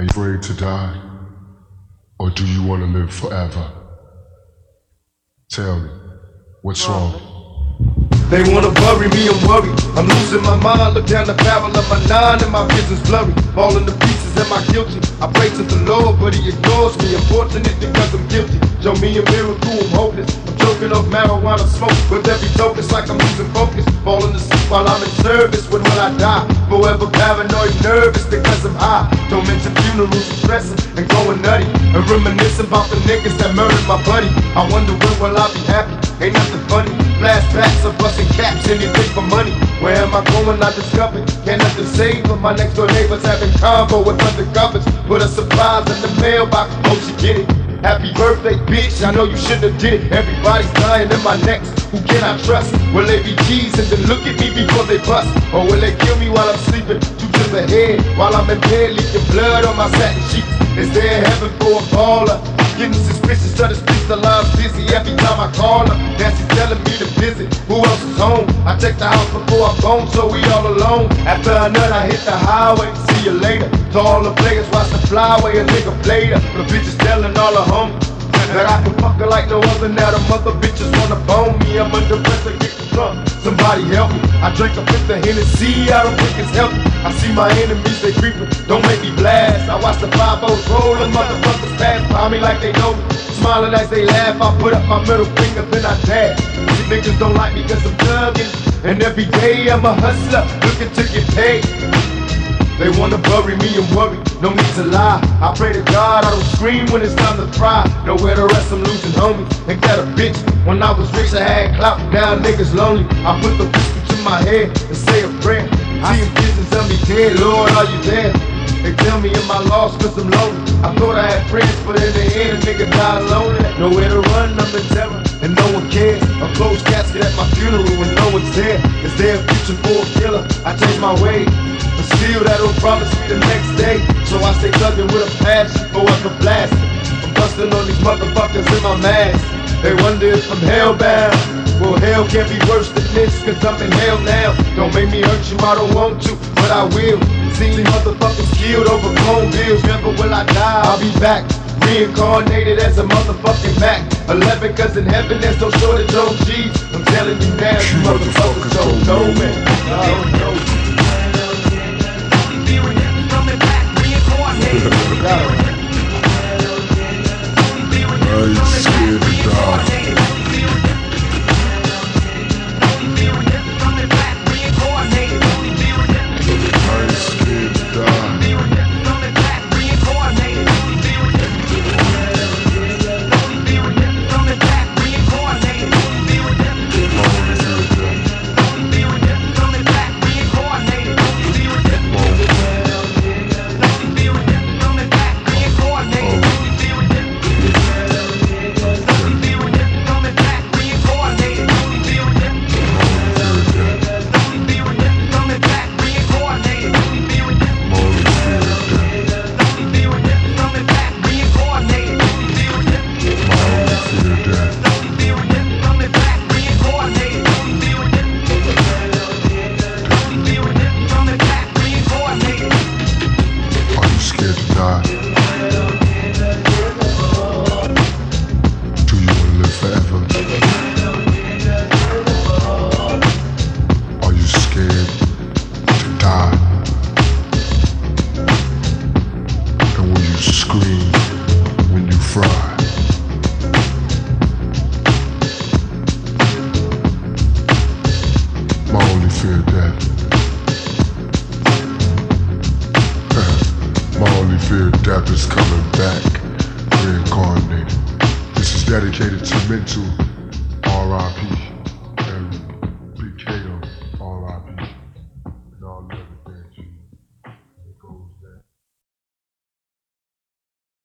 Are you afraid to die? Or do you want to live forever? Tell me, what's wrong? They wanna bury me, I'm worried. I'm losing my mind. Look down the barrel of my nine and my vision's blurry. Falling to pieces, am I guilty? I pray to the Lord, but he ignores me. Unfortunate because I'm guilty. Show me a miracle, I'm hopeless. I'm choking off marijuana smoke. With every dope, it's like I'm losing focus. Falling asleep while I'm in service. When will I die? Forever paranoid, nervous because I'm high. Don't mention funerals, and stressing and going nutty. And reminiscing about the niggas that murdered my buddy. I wonder when will I be happy? Ain't nothing funny. Blast Flashbacks of busting caps, anything for money. Where am I going? I discovered. Can't nothing save but my next door neighbors having combo with undercovers. Put a surprise in the mailbox. Hope she get it. Happy birthday, bitch. I know you shouldn't have did it. Everybody's dying in my necks. Who can I trust? Will they be G's and then look at me before they bust? Or will they kill me while I'm sleeping? While I'm in bed, leaking blood on my satin sheets. Is there heaven for a baller? Getting suspicious of the streets, the line's busy every time I call her. Nancy telling me to visit. Who else is home? I check the house before I phone, so we all alone. After a nut, I hit the highway. See you later. To all the players, watch the flyway, a nigga her. The bitches telling all the homies. That I can fuck her like no other now the mother bitches wanna bone me I'm under pressure, somebody help me. I drink a fifth of Hennessy, I don't think it's healthy. I see my enemies, they creeping, don't make me blast. I watch the five O's roll. And motherfuckers pass by me like they know me. Smiling as they laugh, I put up my middle finger, then I dash These niggas don't like me cause I'm thugging And every day I'm a hustler, looking to get paid they wanna bury me and worry, no need to lie. I pray to God I don't scream when it's time to cry. Nowhere to rest, I'm losing homies. Ain't got a bitch? When I was rich, I had clout. Now niggas lonely. I put the whiskey to my head and say a prayer. I see visions of me dead, Lord, are you there? They tell me am I lost cause I'm lonely. I thought I had friends, but in the end a nigga died lonely. Nowhere to run, I'm in terror, and no one cares. A closed casket at my funeral when no one's there. Is there a future for a killer? I changed my way. But still, that don't promise me the next day. So I stay thugging with a passion for what the blast. I'm busting on these motherfuckers in my mask. They wonder if I'm hellbound. Well, hell can't be worse than this, cause I'm in hell now. Don't make me hurt you, I don't want to, but I will. See these motherfuckers killed over phone bills, never will I die. I'll be back. Reincarnated as a motherfucking Mac 11 cause in heaven there's no shortage on G's I'm telling you now, you motherfuckers don't know man Ain't scared to die. Fear death is coming back reincarnated. This is dedicated to mental RIP.